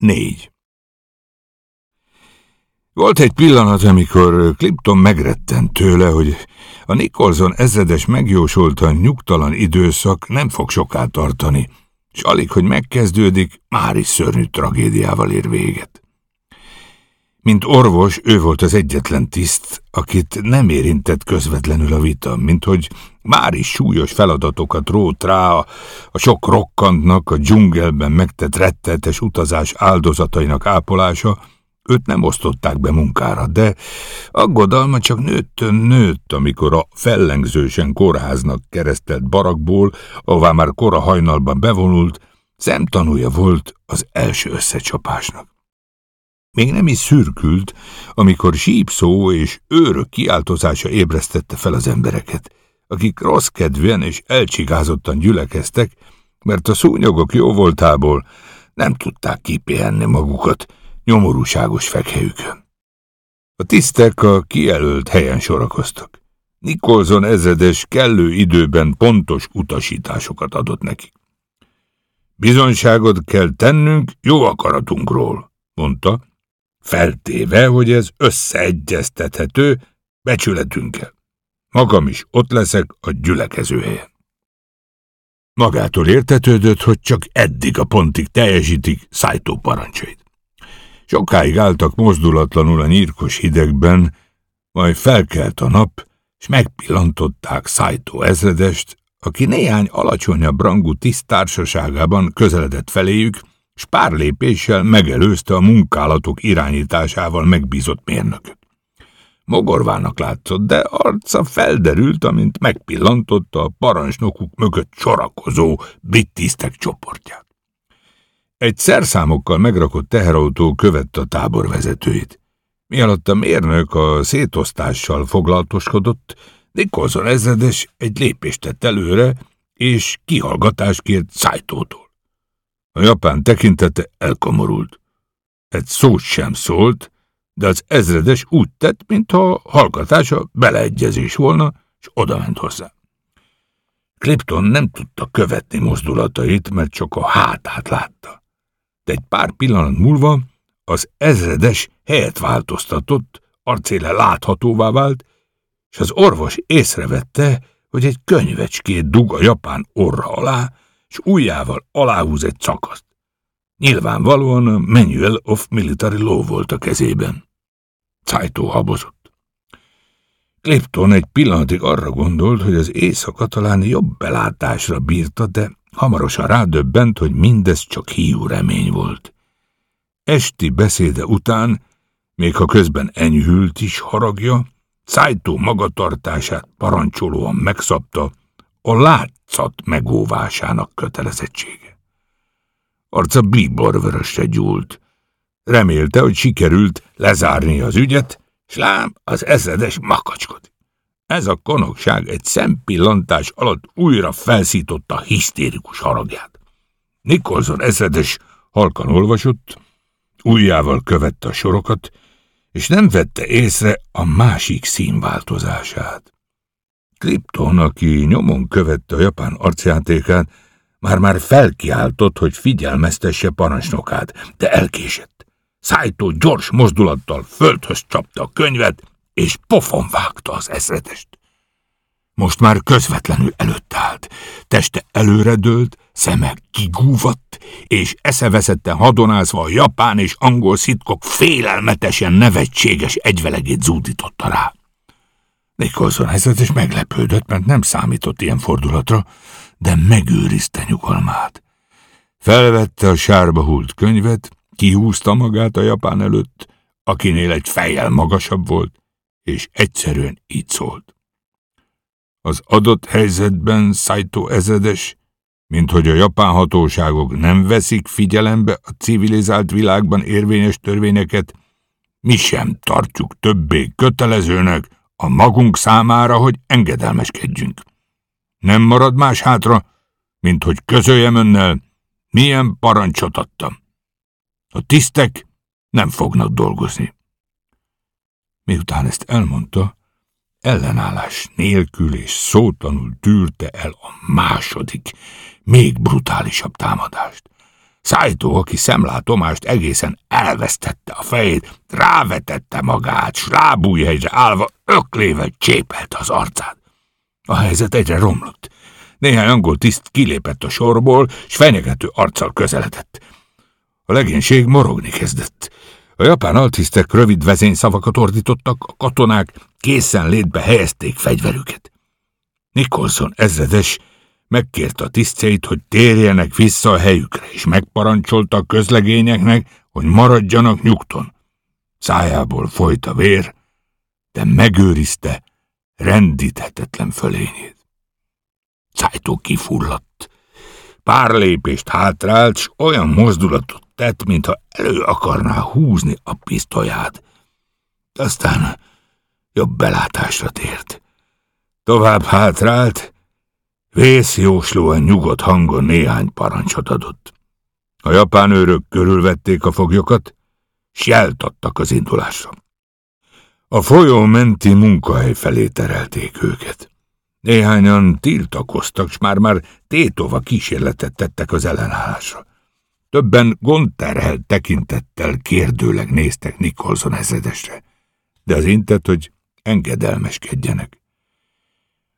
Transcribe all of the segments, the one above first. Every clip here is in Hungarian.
4. Volt egy pillanat, amikor Clipton megrettent tőle, hogy a Nicholson ezredes megjósolta nyugtalan időszak nem fog soká tartani, és alig, hogy megkezdődik, már is szörnyű tragédiával ér véget. Mint orvos, ő volt az egyetlen tiszt, akit nem érintett közvetlenül a vita, mint hogy már is súlyos feladatokat rót rá a, a sok rokkantnak, a dzsungelben megtett rettetes utazás áldozatainak ápolása, őt nem osztották be munkára, de aggodalma csak nőttön nőtt, amikor a fellengzősen kórháznak keresztelt barakból, ahová már kora hajnalban bevonult, szemtanúja volt az első összecsapásnak. Még nem is szürkült, amikor sípszó és őrök kiáltozása ébresztette fel az embereket, akik rossz kedvűen és elcsigázottan gyülekeztek, mert a szúnyogok jóvoltából nem tudták kipihenni magukat nyomorúságos fekhelyükön. A tisztek a kijelölt helyen sorakoztak. Nikolson ezredes kellő időben pontos utasításokat adott nekik. Bizonyságot kell tennünk jó akaratunkról, mondta, feltéve, hogy ez összeegyeztethető becsületünkkel. Magam is ott leszek a gyülekező. Magától értetődött, hogy csak eddig a pontig teljesítik szájtó parancsait. Sokáig álltak mozdulatlanul a nyírkos hidegben, majd felkelt a nap, és megpillantották szájtó ezredest, aki néhány alacsonyabb rangú tisztársaságában közeledett feléjük, s pár lépéssel megelőzte a munkálatok irányításával megbízott mérnököt. Mogorvának látszott, de arca felderült, amint megpillantotta a parancsnokuk mögött sorakozó brit tisztek csoportját. Egy szerszámokkal megrakott teherautó követte a tábor vezetőit. Mi alatt a mérnök a szétosztással foglaltoskodott, Nicholson ezredes egy lépést tett előre, és kihallgatást kért. A japán tekintete elkomorult. Egy szót sem szólt, de az ezredes úgy tett, mintha hallgatása beleegyezés volna, és odament hozzá. Clipton nem tudta követni mozdulatait, mert csak a hátát látta. De egy pár pillanat múlva az ezredes helyet változtatott, arcéle láthatóvá vált, és az orvos észrevette, hogy egy könyvecskét dug a japán orra alá, és ujjával aláhúz egy szakaszt. Nyilvánvalóan a Manual of Military Law volt a kezében. Szájtó habozott. Clipton egy pillanatig arra gondolt, hogy az éjszaka talán jobb belátásra bírta, de hamarosan rádöbbent, hogy mindez csak hiú remény volt. Esti beszéde után, még ha közben enyhült is haragja, Szájtó magatartását parancsolóan megszabta, a látszat megóvásának kötelezettsége. Arca bíborvörösre gyúlt. Remélte, hogy sikerült lezárni az ügyet, s lám az ezredes makacskod. Ez a konokság egy szempillantás alatt újra felszította hisztérikus haragját. Nikolson ezredes halkan olvasott, ujjával követte a sorokat, és nem vette észre a másik színváltozását. Krypton, aki nyomon követte a japán arcjátékát, már-már felkiáltott, hogy figyelmeztesse parancsnokát, de elkésett. Szájtó gyors mozdulattal földhöz csapta a könyvet, és pofon vágta az ezredest. Most már közvetlenül előtt állt, teste előredőlt, szeme kigúvatt, és eszeveszetten hadonázva a japán és angol szitkok félelmetesen nevetséges egyvelegét zúdította rá. Nicholson helyzet és meglepődött, mert nem számított ilyen fordulatra, de megőrizte nyugalmát. Felvette a sárba hult könyvet, kihúzta magát a japán előtt, akinél egy fejjel magasabb volt, és egyszerűen így szólt. Az adott helyzetben Saito ezredes, mint hogy a japán hatóságok nem veszik figyelembe a civilizált világban érvényes törvényeket, mi sem tartjuk többé kötelezőnek, a magunk számára, hogy engedelmeskedjünk. Nem marad más hátra, mint hogy közöljem önnel, milyen parancsot adtam. A tisztek nem fognak dolgozni. Miután ezt elmondta, ellenállás nélkül és szótanul tűrte el a második, még brutálisabb támadást. Szájtó, aki szemlátomást egészen elvesztette a fejét, rávetette magát, s lábújhelyre állva öklével csépelt az arcát. A helyzet egyre romlott. Néhány angol tiszt kilépett a sorból, s fenyegető arccal közeledett. A legénység morogni kezdett. A japán altisztek rövid vezényszavakat ordítottak, a katonák készen létbe helyezték fegyverüket. Nicholson ezredes megkérte a tisztjeit, hogy térjenek vissza a helyükre, és megparancsolta a közlegényeknek, hogy maradjanak nyugton. Szájából folyt a vér, de megőrizte rendíthetetlen fölényét. Szájtó kifulladt. Pár lépést hátrált, s olyan mozdulatot tett, mintha elő akarná húzni a pisztolyát. Aztán jobb belátásra tért. Tovább hátrált, vészjóslóan nyugodt hangon néhány parancsot adott. A japán őrök körülvették a foglyokat, s jeltattak az indulásra. A folyó menti munkahely felé terelték őket. Néhányan tiltakoztak, s már-már tétova kísérletet tettek az ellenállásra. Többen gondterhelt tekintettel kérdőleg néztek Nicholson ezredesre, de az intett, hogy engedelmeskedjenek.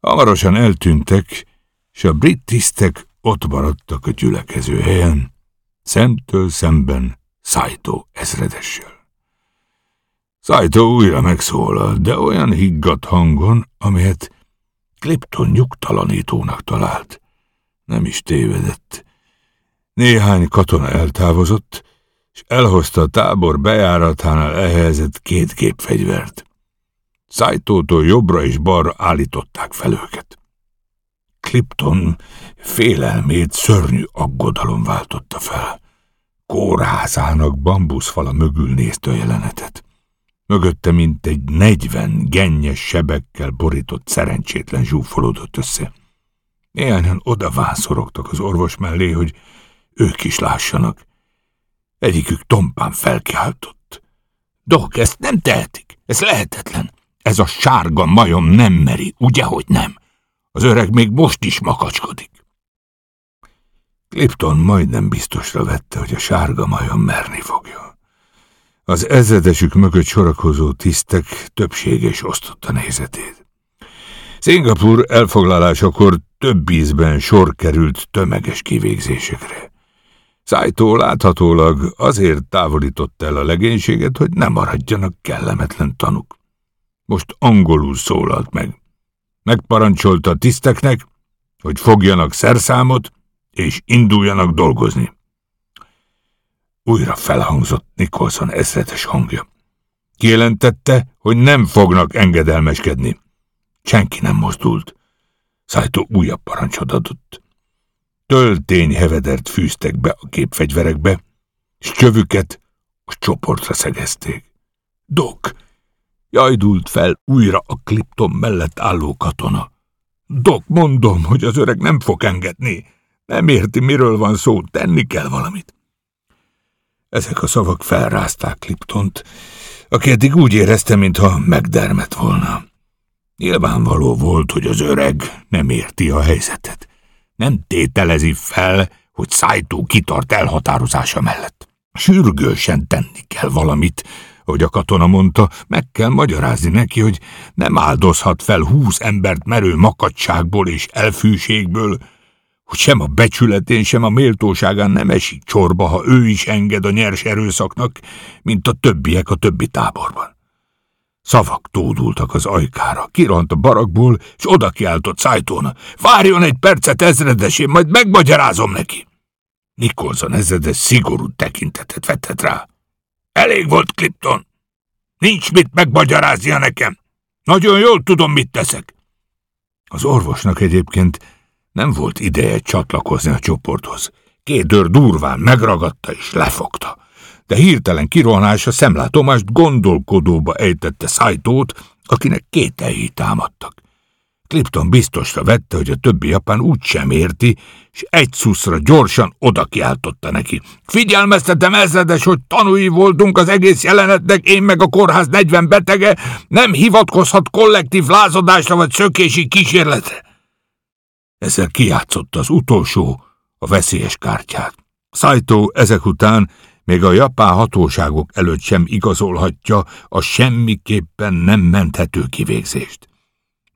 Hamarosan eltűntek, és a brit tisztek ott maradtak a gyülekező helyen, szemtől szemben Szájtó ezredessel. Szájtó újra megszólalt, de olyan higgadt hangon, amelyet Clipton nyugtalanítónak talált. Nem is tévedett. Néhány katona eltávozott, és elhozta a tábor bejáratánál elhelyezett két gépfegyvert. Szájtótól jobbra és balra állították fel őket. Clipton félelmét szörnyű aggodalom váltotta fel. Kórházának bambuszfala mögül nézte a jelenetet. Mögötte mint egy negyven gennyes sebekkel borított szerencsétlen zsúfolódott össze. Néhányan oda vászorogtak az orvos mellé, hogy ők is lássanak. Egyikük tompán felkiáltott. Dok, ezt nem tehetik, ez lehetetlen. Ez a sárga majom nem meri, ugye, hogy nem? Az öreg még most is makacskodik. Clipton majdnem biztosra vette, hogy a sárga majom merni fogja. Az ezredesük mögött sorakozó tisztek többsége is osztotta nézetét. Szingapur elfoglalásakor több ízben sor került tömeges kivégzésekre. Szájtó láthatólag azért távolított el a legénységet, hogy ne maradjanak kellemetlen tanuk. Most angolul szólalt meg. Megparancsolta a tiszteknek, hogy fogjanak szerszámot, és induljanak dolgozni. Újra felhangzott Nikolson ezredes hangja. Kijelentette, hogy nem fognak engedelmeskedni. Senki nem mozdult. Szájtó újabb parancsot adott. Töltény hevedert fűztek be a képfegyverekbe, s csövüket a csoportra szegezték. Dok! Jajdult fel újra a kliptom mellett álló katona. Dok, mondom, hogy az öreg nem fog engedni. Nem érti, miről van szó, tenni kell valamit. Ezek a szavak felrázták Kliptont, aki eddig úgy érezte, mintha megdermet volna. Nyilvánvaló volt, hogy az öreg nem érti a helyzetet. Nem tételezi fel, hogy szájtó kitart elhatározása mellett. Sürgősen tenni kell valamit, hogy a katona mondta, meg kell magyarázni neki, hogy nem áldozhat fel húsz embert merő makadságból és elfűségből, hogy sem a becsületén, sem a méltóságán nem esik csorba, ha ő is enged a nyers erőszaknak, mint a többiek a többi táborban. Szavak tódultak az ajkára, kirant a barakból, és oda kiáltott szájtóna. Várjon egy percet, ezredes, én majd megmagyarázom neki. Nikolson ezredes szigorú tekintetet vetett rá. Elég volt, Clipton. Nincs mit megmagyaráznia nekem. Nagyon jól tudom, mit teszek. Az orvosnak egyébként nem volt ideje csatlakozni a csoporthoz. Két dör durván megragadta és lefogta. De hirtelen kirohanása szemlátomást gondolkodóba ejtette szájtót, akinek kételjei támadtak. Clipton biztosra vette, hogy a többi japán úgy sem érti, és egy szuszra gyorsan oda kiáltotta neki. Figyelmeztetem ezredes, hogy tanúi voltunk az egész jelenetnek, én meg a kórház 40 betege, nem hivatkozhat kollektív lázadásra vagy szökési kísérletre. Ezzel kijátszotta az utolsó, a veszélyes kártyát. Saito ezek után még a japán hatóságok előtt sem igazolhatja a semmiképpen nem menthető kivégzést.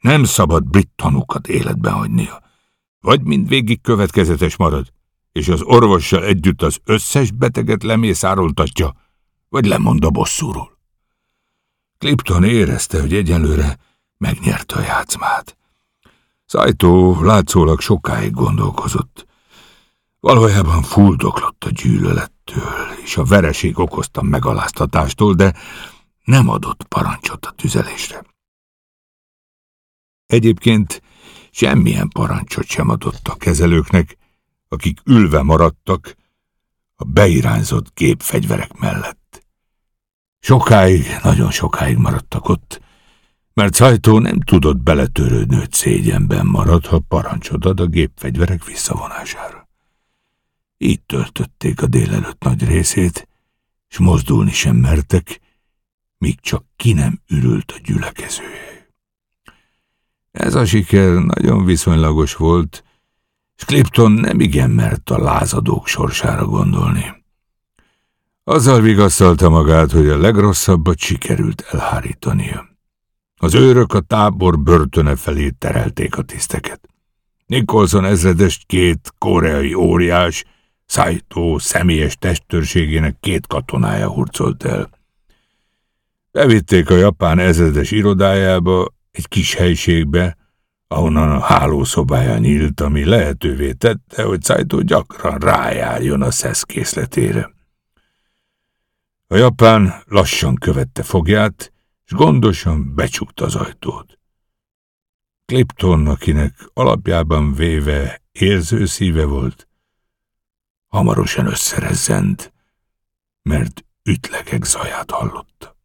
Nem szabad brit tanúkat életben hagynia. Vagy mindvégig következetes marad, és az orvossal együtt az összes beteget lemészároltatja, vagy lemond a bosszúról. Clipton érezte, hogy egyelőre megnyerte a játszmát. Szájtó látszólag sokáig gondolkozott. Valójában fuldoklott a gyűlölettől, és a vereség okozta megaláztatástól, de nem adott parancsot a tüzelésre. Egyébként semmilyen parancsot sem adott a kezelőknek, akik ülve maradtak a beirányzott gépfegyverek mellett. Sokáig, nagyon sokáig maradtak ott, mert Sajtó nem tudott beletörődni, hogy szégyenben marad, ha parancsot ad a gépfegyverek visszavonására. Így töltötték a délelőtt nagy részét, és mozdulni sem mertek, míg csak ki nem ürült a gyülekezője. Ez a siker nagyon viszonylagos volt, és Clipton nem igen mert a lázadók sorsára gondolni. Azzal vigasztalta magát, hogy a legrosszabbat sikerült elhárítania. Az őrök a tábor börtöne felé terelték a tiszteket. Nicholson ezredest két koreai óriás, Saito személyes testőrségének két katonája hurcolt el. Bevitték a japán ezredes irodájába, egy kis helységbe, ahonnan a hálószobája nyílt, ami lehetővé tette, hogy Saito gyakran rájárjon a szesz készletére. A japán lassan követte fogját, és gondosan becsukta az ajtót. Clipton, akinek alapjában véve érző szíve volt, hamarosan összerezzent, mert ütlegek zaját hallotta.